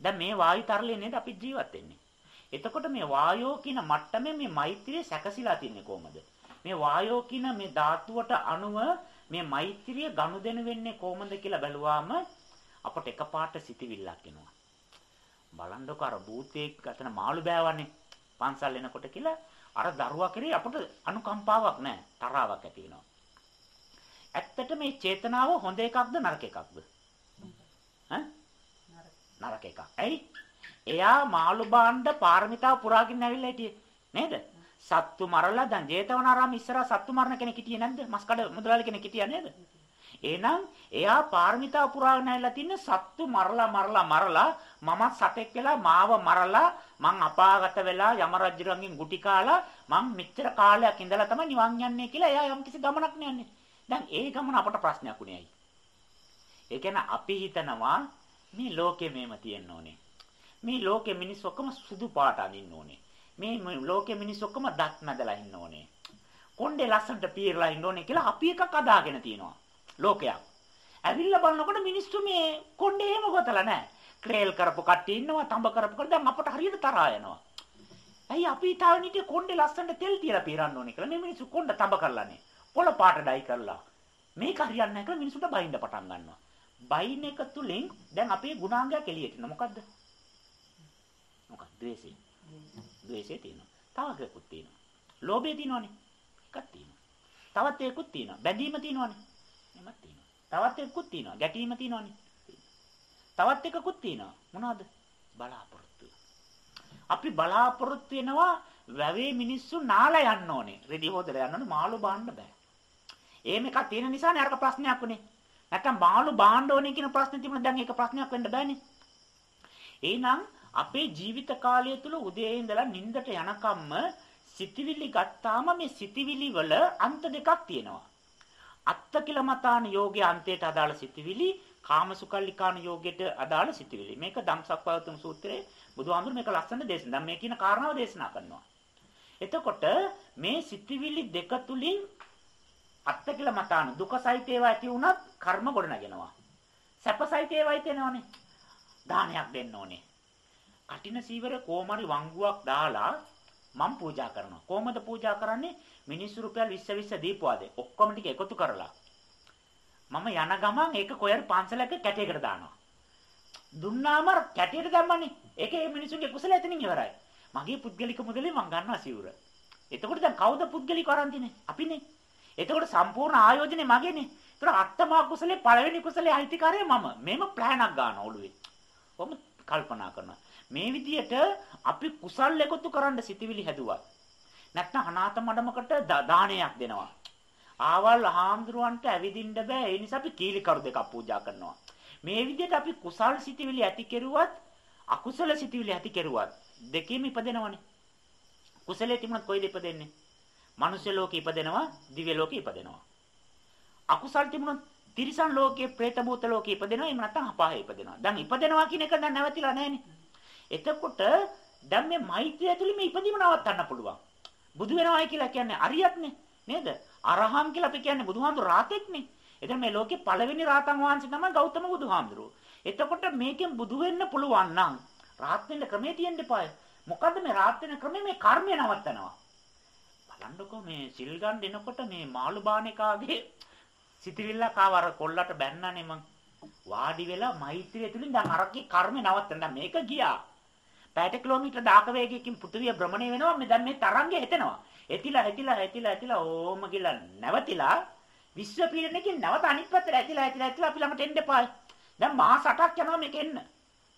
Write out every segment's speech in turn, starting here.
දැන් මේ වායු තරලේ නේද අපි ජීවත් වෙන්නේ. එතකොට මේ වායෝ කියන මට්ටමේ මේ මෛත්‍රිය සැකසීලා තින්නේ කොහමද? මේ වායෝ කියන මේ ධාතුවට අනුව මේ මෛත්‍රිය ගනුදෙනු වෙන්නේ කොහමද කියලා බැලුවාම අපට එකපාරට සිතිවිල්ලක් එනවා. බලන්නකො අර භූතේක් අතන මාළු බෑවන්නේ පන්සල් එනකොට කියලා අර දරුවා කෙරේ අපට අනුකම්පාවක් නැහැ තරාවක් ඇති වෙනවා. ඇත්තට මේ චේතනාව හොඳ එකක්ද නරක එකක්ද? ඈ? නරක එකක්. ඇයි? එයා මාළු බාණ්ඩ පාරමිතාව පුරාගෙන ඇවිල්ලා හිටියේ නේද? සත්තු මරලා දැන් ජේතවනාරාම ඉස්සරහා සත්තු මරන කෙනෙක් හිටියේ නැද්ද? මස්කඩ මුදලාලි කෙනෙක් හිටියා නේද? එහෙනම් එයා පාරමිතාව පුරාගෙන ඇවිල්ලා තින්නේ සත්තු මරලා මරලා මරලා මමත් සතෙක් වෙලා මාව මරලා මං අපාගත වෙලා යම රජුරන්ගෙන් ගුටි කාලා මං මෙච්චර කාලයක් ඉඳලා තමයි නිවන් යන්නේ කියලා එයා යම් කිසි ගමනක් යන්නේ. දැන් ඒ ගමන අපට ප්‍රශ්නයක් උනේ ඇයි? ඒ කියන්නේ අපි හිතනවා මේ ලෝකෙ මේම තියෙන්න ඕනේ. මේ ලෝකෙ මිනිස් ඔක්කොම සුදු පාට අඳින්න ඕනේ. මේ ලෝකෙ මිනිස් ඔක්කොම දත් මැදලා ඉන්න ඕනේ. කොණ්ඩේ ලස්සනට පීරලා ඉන්න ඕනේ කියලා අපි එකක් අදාගෙන තියෙනවා. ලෝකයක්. ඇවිල්ලා බලනකොට මිනිස්සු මේ කොණ්ඩේ එහෙම ගොතලා නැහැ. ක්‍රේල් කරපු කට්ටිය ඉන්නවා, තඹ කරපු කට්ටිය දැන් අපට හරියට තරහා යනවා. ඇයි අපි තාම නිටි කොණ්ඩේ ලස්සනට තෙල් තියලා පීරන්න ඕනේ කියලා මේ මිනිස්සු කොණ්ඩ තඹ කරලානේ. පොළ පාට ඩයි කරලා. මේක හරියන්නේ නැහැ කියලා මිනිස්සුන්ට බයින්න පටන් ගන්නවා. බයින් එක තුලින් දැන් අපේ ගුණාංගයක් එළියට එනවා. මොකද්ද? මොකක්ද? ද්වේෂය. ද්වේෂය තියෙනවා. තව එකකුත් තියෙනවා. ලෝභය තියෙනවනේ. එකක් තියෙනවා. තවත් එකකුත් තියෙනවා. බැඳීම තියෙනවනේ. එමත් තියෙනවා. තවත් එකකුත් තියෙනවා. ගැටීම තියෙනවනේ. තවත් එකකුත් තියෙනවා. මොනවද? බලාපොරොත්තු. අපි බලාපොරොත්තු වෙනවා වැවේ මිනිස්සු නාලා යන්න ඕනේ. රෙදි හොදලා යන්න ඕනේ මාළු බාන්න බෑ. එහෙම එකක් තියෙන නිසානේ අරක ප්‍රශ්නයක් උනේ. නැත්තම් මාළු බාන්න ඕනේ කියන ප්‍රශ්නේ තිබුණා දැන් ඒක ප්‍රශ්නයක් වෙන්න බෑනේ. එහෙනම් අපේ ජීවිත කාලය තුල උදේ ඉඳලා නිින්දට යනකම්ම සිතිවිලි ගත්තාම මේ සිතිවිලි වල අන්ත දෙකක් තියෙනවා. අත්තකිලමතාන යෝගයේ අන්තයට අදාළ සිතිවිලි කාමසුකල්ලිකාන යෝගයට අදාළ සිතිවිලි. මේක ධම්සක්වතුම් සූත්‍රයේ බුදුහාමුදුරු මේක ලස්සන දේශන. දැන් මේ කියන කාරණාව දේශනා කරනවා. එතකොට මේ සිතිවිලි දෙක තුලින් අත්තකිලමතාන දුක සහිත ඒවා ඇති වුණත් කර්ම ගොඩනගෙනවා. සැප සහිත ඒවා හිතෙනවනේ. දානයක් දෙන්න ඕනේ. කටින සීවර කොමරි වංගුවක් දාලා මම පූජා කරනවා. කොහොමද පූජා කරන්නේ? මිනිස්සු රුපියල් 20 20 දීපුවාද? ඔක්කොම ටික එකතු කරලා. මම යන ගමන් ඒක කොයර් පන්සලක කැටයකට දානවා. දුන්නාම කැටයට දැම්මනේ. ඒකේ මිනිස්සුන්ගේ කුසල එතනින් ඉවරයි. මගේ පුද්ගලික මුදලේ මං ගන්නවා සිවුර. එතකොට දැන් කවුද පුද්ගලික වරන්තිනේ? අපිනේ. එතකොට සම්පූර්ණ ආයෝජනේ මගේනේ. ඒතර අත්තමා කුසලේ පළවෙනි කුසලේ අයිතිකාරය මම. මේම ප්ලෑනක් ගන්න ඔළුවේ. කොහොම කල්පනා කරනවා. මේ විදියට අපි කුසල් එකතු කරන්න සිටිවිලි හැදුවා. නැත්නම් අනාථ මඩමකට දානයක් දෙනවා. ආවල් හාමුදුරුවන්ට ඇවිදින්න බෑ. ඒ නිසා අපි කීලිකරු දෙකක් පූජා කරනවා. මේ විදිහට අපි කුසල් සිටිවිලි ඇති කෙරුවත් අකුසල සිටිවිලි ඇති කෙරුවත් දෙකෙම ඉපදෙනවනේ. කුසලයේ තිබුණත් කොයිද ඉපදෙන්නේ? මනුෂ්‍ය ලෝකේ ඉපදෙනවා, දිව්‍ය ලෝකේ ඉපදෙනවා. අකුසල් තිබුණොත් තිරිසන් ලෝකයේ, പ്രേත භූත ලෝකයේ ඉපදෙනවා, එහෙම නැත්නම් අපායේ ඉපදෙනවා. දැන් ඉපදෙනවා කියන එක දැන් නැවතිලා නැහැනේ. එතකොට දැන් මේ මෛත්‍රිය ඇතුළේ මේ ඉපදීම නවත්තන්න පුළුවන්. බුදු වෙනවයි කියලා කියන්නේ අරියත්නේ නේද? අරහම් කියලා අපි කියන්නේ බුදුහාමුදුර රාතෙක්නේ. එතන මේ ලෝකේ පළවෙනි රාතන් වහන්සේ තමයි ගෞතම බුදුහාමුදුරුවෝ. එතකොට මේකෙන් බුදු වෙන්න පුළුවන් නම් රාත් වෙන්න ක්‍රමේ තියෙන්න එපායි. මොකද්ද මේ රාත් වෙන ක්‍රමේ මේ කර්මය නවත්තනවා. බලන්නකෝ මේ සිල් ගන්න එනකොට මේ මාළු බාණේකාගේ සිතිවිල්ලක් ආව අර කොල්ලට බැන්නනේ මං. වාඩි වෙලා මෛත්‍රිය තුලින් දැන් අරකේ කර්මය නවත්තන. දැන් මේක ගියා. පැයට කිලෝමීටර 10ක වේගයකින් පෘථිවිය භ්‍රමණය වෙනවා. මේ දැන් මේ තරංගේ හෙතෙනවා. එතිලා එතිලා එතිලා එතිලා ඕම ගිලා නැවතිලා විශ්ව පීඩනකින් නැවත අනිත් පැත්තට ඇතිලා ඇතිලා ඇතිලා අපි ළඟට එන්න එපායි. දැන් මාස 8ක් යනවා මේක එන්න.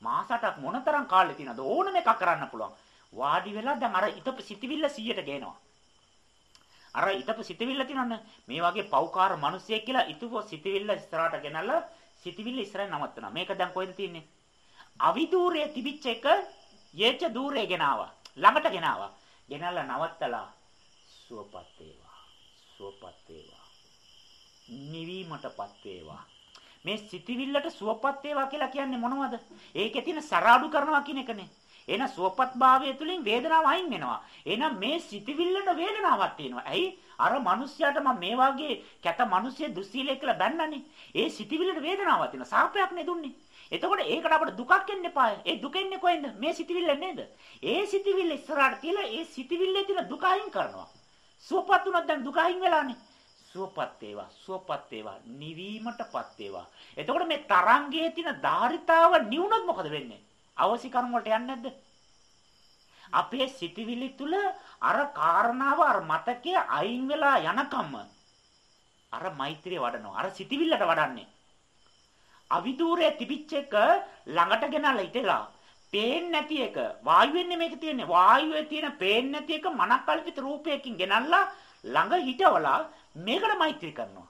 මාස 8ක් මොනතරම් කාලෙ තියනද ඕනම එකක් කරන්න පුළුවන්. වාඩි වෙලා දැන් අර ඉතප සිටිවිල්ල 100ට ගේනවා. අර ඉතප සිටිවිල්ල තියනන්න මේ වගේ පෞකාර මිනිසියෙක් කියලා ඉතුව සිටිවිල්ල ඉස්සරහට ගෙනල්ලා සිටිවිල්ල ඉස්සරහින් නවත්තනවා. මේක දැන් කොහෙද තියෙන්නේ? අවිදූරයේ තිබිච්ච එක යේච්ච দূරේ ගෙනාවා. ළඟට ගෙනාවා. ගෙනල්ලා නවත්තලා සුවපත් වේවා. සුවපත් වේවා. නිවීමටපත් වේවා. මේ සිටිවිල්ලට සුවපත් වේවා කියලා කියන්නේ මොනවද? ඒකේ තියෙන සරාඩු කරනවා කියන එකනේ. එහෙනම් සුවපත් භාවය තුළින් වේදනාව අයින් වෙනවා. එහෙනම් මේ සිටිවිල්ලට වේදනාවක් තියෙනවා. ඇයි? අර මිනිස්යාට මම මේ වගේ කැත මිනිස්සිය දුස්සීලේ කියලා බැන්නනේ. ඒ සිටිවිල්ලට වේදනාවක් තියෙනවා. සාපයක් නේ දුන්නේ. එතකොට ඒකට අපිට දුකක් එන්න එපා. ඒ දුක එන්නේ කොහෙන්ද? මේ සිතවිල්ල නේද? ඒ සිතවිල්ල ඉස්සරහට තියලා ඒ සිතවිල්ලේ තියෙන දුක අයින් කරනවා. සුවපත් උනත් දැන් දුක අයින් වෙලානේ. සුවපත් වේවා, සුවපත් වේවා, නිවීමටපත් වේවා. එතකොට මේ තරංගයේ තියෙන ධාරිතාව නිවුනොත් මොකද වෙන්නේ? අවසි කර්ම වලට යන්නේ නැද්ද? අපේ සිතවිලි තුල අර කාරණාව අර මතකය අයින් වෙලා යනකම් අර මෛත්‍රිය වඩනවා. අර සිතවිල්ලට වඩන්නේ. අවිදූරයේ තිබිච්ච එක ළඟට ගෙනල්ලා ඉතලා පේන්නේ නැති එක වායුවෙන්නේ මේක තියෙන්නේ වායුවේ තියෙන පේන්නේ නැති එක මනකල්පිත රූපයකින් ගෙනල්ලා ළඟ හිටවලා මේකට මෛත්‍රී කරනවා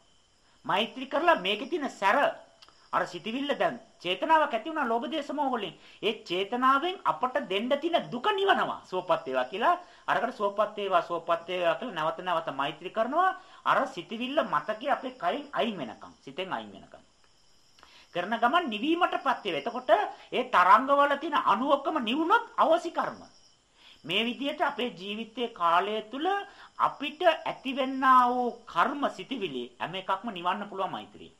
මෛත්‍රී කරලා මේකේ තියෙන සැර අර සිටිවිල්ල දැන් චේතනාවක් ඇති වුණා ලෝභ දේශ මොහ වලින් ඒ චේතනාවෙන් අපට දෙන්න තියෙන දුක නිවනවා සුවපත් වේවා කියලා අරකට සුවපත් වේවා සුවපත් වේවා කියලා නැවත නැවත මෛත්‍රී කරනවා අර සිටිවිල්ල මතකේ අපේ කයින් අයින් වෙනකම් සිතෙන් අයින් වෙනකම් කරන ගමන් නිවීමටපත් වෙනවා. එතකොට ඒ තරංගවල තියෙන අණු ඔක්කොම නිවුනොත් අවසි කර්ම. මේ විදිහට අපේ ජීවිතයේ කාලය තුල අපිට ඇතිවෙන්නා වූ කර්ම සිටිවිලි හැම එකක්ම නිවන්න පුළුවන් මෛත්‍රිය.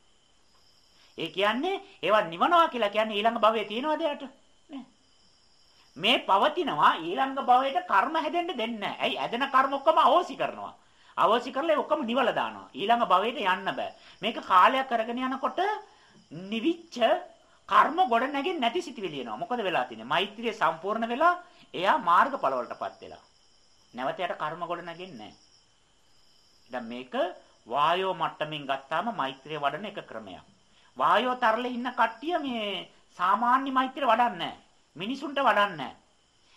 ඒ කියන්නේ ඒවා නිවනවා කියලා කියන්නේ ඊළඟ භවයේ තියෙනවද යට? මේ පවතිනවා ඊළඟ භවයට කර්ම හැදෙන්න දෙන්නේ නැහැ. ඇයි? ඇදෙන කර්ම ඔක්කොම අවෝසි කරනවා. අවෝසි කරලා ඒ ඔක්කොම නිවල දානවා. ඊළඟ භවයට යන්න බෑ. මේක කාලයක් කරගෙන යනකොට නිවිච්ච කර්ම ගොඩ නැගෙන්නේ නැති සිටිවිලි එනවා. මොකද වෙලා තියෙන්නේ? මෛත්‍රිය සම්පූර්ණ වෙලා එයා මාර්ගඵල වලටපත් වෙලා. නැවත යට කර්ම ගොඩ නැගෙන්නේ නැහැ. මේක වායෝ මට්ටමින් ගත්තාම මෛත්‍රිය වඩන එක ක්‍රමයක්. වායෝ තරලේ ඉන්න කට්ටිය මේ සාමාන්‍ය මෛත්‍රිය වඩන්නේ මිනිසුන්ට වඩන්නේ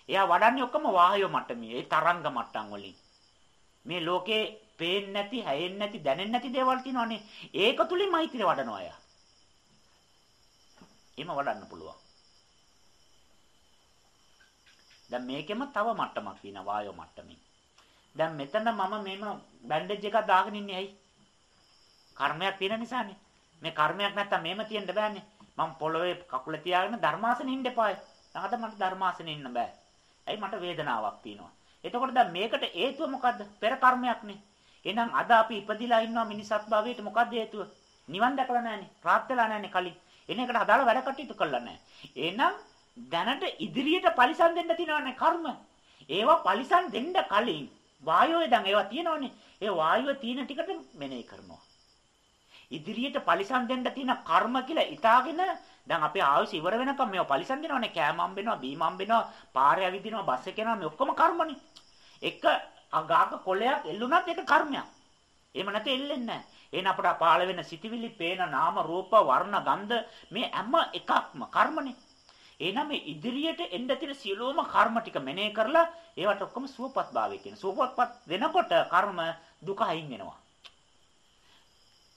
එයා වඩන්නේ ඔක්කොම වායෝ මට්ටමේ ඒ තරංග මට්ටම් වලින්. මේ ලෝකේ පේන්නේ නැති, හැයෙන්නේ නැති, දැනෙන්නේ නැති දේවල් තියෙනවානේ. ඒක තුලින් මෛත්‍රිය වඩනවා අය. එහෙම වඩන්න පුළුවන්. දැන් මේකෙම තව මට්ටමක් තියෙනවා වායෝ මට්ටමින්. දැන් මෙතන මම මේම බෑන්ඩේජ් එකක් දාගෙන ඉන්නේ ඇයි? කර්මයක් තියෙන නිසානේ. මේ කර්මයක් නැත්තම් මේම තියෙන්න බෑනේ. මම පොළවේ කකුල තියාගෙන ධර්මාසනෙ ඉන්න එපායි. නැහද මට ධර්මාසනෙ ඉන්න බෑ. ඇයි මට වේදනාවක් තියෙනවා. එතකොට දැන් මේකට හේතුව මොකද්ද? පෙර කර්මයක්නේ. එහෙනම් අද අපි ඉපදිලා ඉන්නවා මිනිසත් භවයට මොකද්ද හේතුව? නිවන් දැකලා නැහනේ. ප්‍රාප්ත වෙලා නැහනේ කලින්. එන එකට අදාළ වැඩ කටයුතු කළා නැහැ. එහෙනම් දැනට ඉදිරියට පරිසම් දෙන්න තියෙනවනේ කර්ම. ඒවා පරිසම් දෙන්න කලින් වායෝවේ දැන් ඒවා තියෙනවනේ. ඒ වායුව තියෙන ටිකට මෙනෙහි කරනවා. ඉදිරියට පරිසම් දෙන්න තියෙන කර්ම කියලා ඉතාලගෙන දැන් අපේ ආයුෂ ඉවර වෙනකම් මේවා පරිසම් දෙනවනේ කෑම හම්බෙනවා බීම හම්බෙනවා පාරේ ඇවිදිනවා බස් එක යනවා මේ ඔක්කොම කර්මනේ. එක අගාක කොලයක් එල්ලුණත් ඒක කර්මයක්. එහෙම නැත්නම් එල්ලෙන්නේ නැහැ. එහෙනම් අපට පහළ වෙන සිටිවිලි, පේන නාම, රූප, වර්ණ, ගන්ධ මේ හැම එකක්ම කර්මනේ. එහෙනම් මේ ඉදිරියට එන්න තියෙන සියලුම කර්ම ටික මෙනෙහි කරලා ඒවට ඔක්කොම සුවපත් භාවය කියන. සුවපත්පත් වෙනකොට කර්ම දුක අයින් වෙනවා.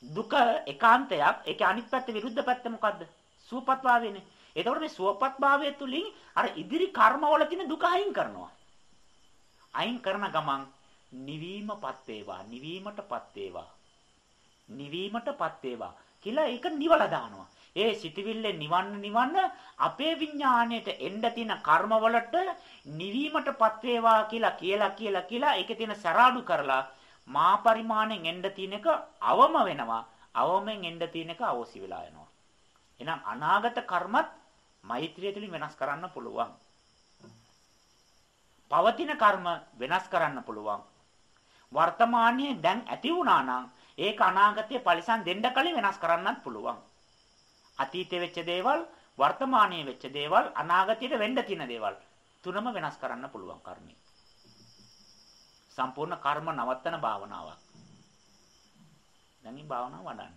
දුක ඒකාන්තයක්. ඒකේ අනිත් පැත්ත විරුද්ධ පැත්ත මොකද්ද? සුවපත් භාවයනේ. එතකොට මේ සුවපත් භාවය තුලින් අර ඉදිරි කර්ම වල තියෙන දුක අයින් කරනවා. අයින් කරන ගමන් නිවීමපත් වේවා, නිවීමටපත් වේවා. නිවීමටපත් වේවා කියලා ඒක නිවලා දානවා. ඒ සිතවිල්ලේ නිවන්න නිවන්න අපේ විඥාණයට එන්න තියෙන කර්මවලට නිවීමටපත් වේවා කියලා කියලා කියලා කියලා ඒකේ තියෙන සරාඩු කරලා මා පරිමාණයෙන් එන්න තියෙන එක අවම වෙනවා. අවමෙන් එන්න තියෙන එක අවසි වෙලා යනවා. එහෙනම් අනාගත කර්මත් මෛත්‍රිය තුලින් වෙනස් කරන්න පුළුවන්. පවතින කර්ම වෙනස් කරන්න පුළුවන්. වර්තමානයේ දැන් ඇති වුණා නම් ඒක අනාගතයේ පරිසම් දෙන්න කලින් වෙනස් කරන්නත් පුළුවන්. අතීතයේ වෙච්ච දේවල්, වර්තමානයේ වෙච්ච දේවල්, අනාගතයට වෙන්න තියෙන දේවල් තුනම වෙනස් කරන්න පුළුවන් කර්මය. සම්පූර්ණ කර්ම නවත්තන භාවනාවක්. දැන් මේ භාවනාව වඩන්න.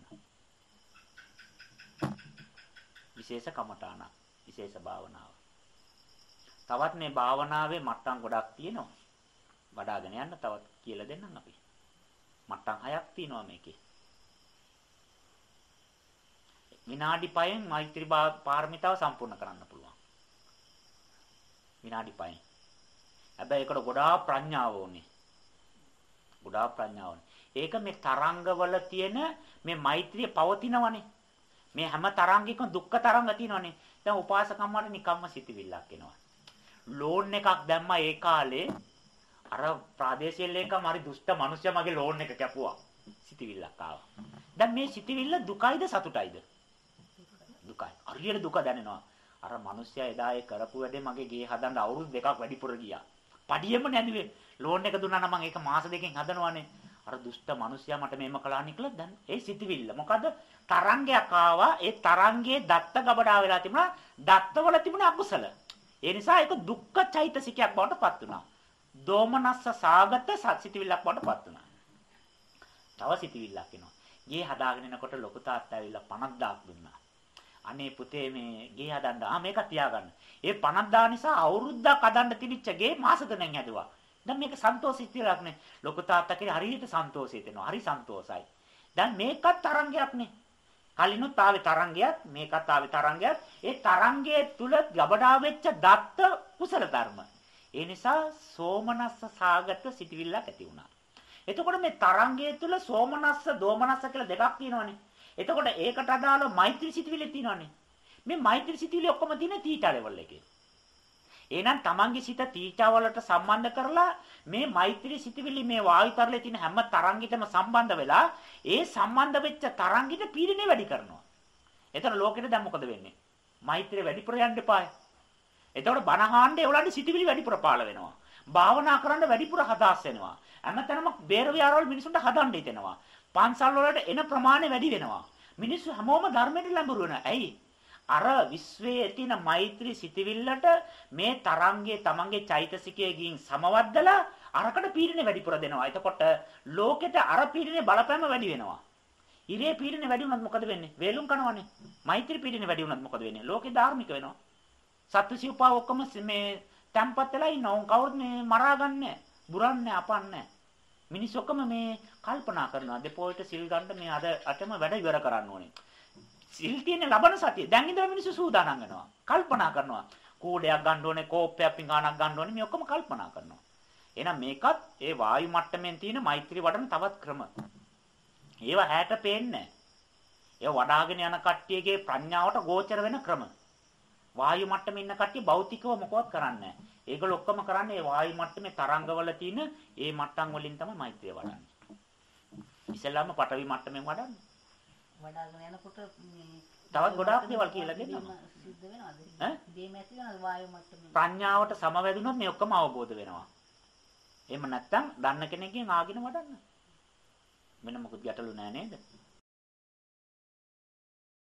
විශේෂ කමඨාන, විශේෂ භාවනාව. තවත් මේ භාවනාවේ මට්ටම් ගොඩක් තියෙනවා. වඩාගෙන යන්න තවත් කියලා දෙන්නම් අපි. මට්ටම් හයක් තියෙනවා මේකේ. විනාඩි 5න් මෛත්‍රී පාරමිතාව සම්පූර්ණ කරන්න පුළුවන්. විනාඩි 5න්. හැබැයි ඒකට ගොඩාක් ප්‍රඥාව ඕනේ. ගොඩාක් ප්‍රඥාව ඕනේ. ඒක මේ තරංගවල තියෙන මේ මෛත්‍රිය පවතිනවනේ. මේ හැම තරංගයකම දුක්ඛ තරංග තියෙනවනේ. දැන් උපාසකම්මට නිකම්ම සිටිවිල්ලක් එනවා. ලෝන් එකක් දැම්මා ඒ කාලේ අර ප්‍රාදේශීය ලේකම් හරි දුෂ්ට මිනිස්සයා මගේ ලෝන් එක කැපුවා. සිටිවිල්ලක් ආවා. දැන් මේ සිටිවිල්ල දුකයිද සතුටයිද? දුකයි. හරියට දුක දැනෙනවා. අර මිනිස්සයා එදා ඒ කරපු වැඩේ මගේ ගේ හදන්න අවුරුදු දෙකක් වැඩිපුර ගියා. පඩියෙම නැදුවේ. ලෝන් එක දුන්නා නම් මම ඒක මාස දෙකකින් හදනවානේ. අර දුෂ්ට මිනිස්සයා මට මේම කළා නිකලා දැන් ඒ සිතිවිල්ල. මොකද තරංගයක් ආවා. ඒ තරංගයේ දත්ත ගබඩා වෙලා තිබුණා. දත්තවල තිබුණ අකුසල. ඒ නිසා ඒක දුක්ඛ චෛතසිකයක් බවට පත් වුණා. දෝමනස්ස සාගත සත්සිතවිල්ලක් බවට පත් වුණා. තව සිතවිල්ලක් එනවා. ගේ හදාගෙන එනකොට ලොකු තාත්තා ඇවිල්ලා 50000ක් දුන්නා. අනේ පුතේ මේ ගේ හදන්න ආ මේක තියාගන්න. ඒ 50000 නිසා අවුරුද්දක් හදන්න තිබිච්ච ගේ මාස තුනෙන් හැදුවා. දැන් මේක සන්තෝෂිතයක් නේ. ලොකු තාත්තා කෙරේ හරියට සන්තෝෂය දෙනවා. හරි සන්තෝසයි. දැන් මේකත් තරංගයක් නේ. කලිනුත් ආවේ තරංගයක් මේකත් ආවේ තරංගයක්. ඒ තරංගයේ තුල ගබඩා වෙච්ච දත්ත කුසල ධර්ම. ඒ නිසා සෝමනස්ස සාගත සිටිවිල්ලක් ඇති වුණා. එතකොට මේ තරංගයේ තුල සෝමනස්ස දෝමනස්ස කියලා දෙකක් තියෙනවනේ. එතකොට ඒකට අදාළ මෛත්‍රී සිටිවිලි තියෙනවනේ. මේ මෛත්‍රී සිටිවිලි ඔක්කොම තියෙන තීටා ලෙවල් එකේ. එහෙනම් තමන්ගේ සිත තීටා වලට සම්බන්ධ කරලා මේ මෛත්‍රී සිටිවිලි මේ වායුතරලේ තියෙන හැම තරංගිතම සම්බන්ධ වෙලා ඒ සම්බන්ධ වෙච්ච තරංගිත පීඩනය වැඩි කරනවා. එතන ලෝකෙට දැන් මොකද වෙන්නේ? මෛත්‍රිය වැඩිපුර යන්න එපායි. එතකොට බණහාණ්ඩේ ඒවලන්ට සිටිවිලි වැඩිපුර පාළ වෙනවා. භාවනා කරන්න වැඩිපුර හදාස් වෙනවා. හැමතැනම බේර විහාරවල මිනිසුන්ට හදන්න හිතෙනවා. පන්සල් වලට එන ප්‍රමාණය වැඩි වෙනවා. මිනිස්සු හැමෝම ධර්මයට ලැබුරු වෙනවා. ඇයි? අර විශ්වයේ තියෙන මෛත්‍රී සිටිවිල්ලට මේ තරංගයේ තමන්ගේ චෛතසිකයේ ගින් සමවද්දලා අරකට පීඩනේ වැඩිපුර දෙනවා. එතකොට ලෝකෙට අර පීඩනේ බලපෑම වැඩි වෙනවා. ඉරේ පීඩනේ වැඩි වුණත් මොකද වෙන්නේ? වේලුම් කනවනේ. මෛත්‍රී පීඩනේ වැඩි වුණත් මොකද වෙන්නේ? ලෝකේ ධාර්මික වෙනවා. සත්තු සිව්පා ඔක්කොම මේ තැම්පත් වෙලා ඉන්නවා. උන් කවුරුත් මේ මරාගන්නේ බුරන්නේ අපන්නේ මිනිස්සු ඔක්කොම මේ කල්පනා කරනවා දෙපොයිට සිල් ගන්න මේ අද අටම වැඩ ඉවර කරන්න ඕනේ. සිල් තියෙන ලබන සතිය. දැන් ඉඳලා මිනිස්සු සූදානම් වෙනවා. කල්පනා කරනවා. කූඩයක් ගන්න ඕනේ, කෝප්පයක් පිඟානක් ගන්න ඕනේ. මේ ඔක්කොම කල්පනා කරනවා. එහෙනම් මේකත් ඒ වායු මට්ටමින් තියෙන මෛත්‍රී වඩන තවත් ක්‍රම. ඒවා හැට පේන්නේ ඒ වඩාගෙන යන කට්ටියගේ ප්‍රඥාවට ගෝචර වෙන ක්‍රම. වායු මට්ටමේ ඉන්න කට්ටිය භෞතිකව මොකවත් කරන්නේ නැහැ. ඒගොල්ලෝ ඔක්කොම කරන්නේ වායු මට්ටමේ තරංගවල තියෙන ඒ මට්ටම් වලින් තමයි මෛත්‍රිය වඩන්නේ. ඉස්සෙල්ලාම පටවි මට්ටමෙන් වඩන්නේ. වඩාගෙන යනකොට මේ තවත් ගොඩාක් දේවල් කියලා දෙනවා. සිද්ධ වෙනවද? ඈ? දේ මැති වෙනවද වායු මට්ටමේ? ප්‍රඥාවට සමවැදුනොත් මේ ඔක්කොම අවබෝධ වෙනවා. එහෙම නැත්නම් දන්න කෙනෙක්ගෙන් ආගෙන වඩන්න. වෙන මොකුත් ගැටලු නෑ නේද?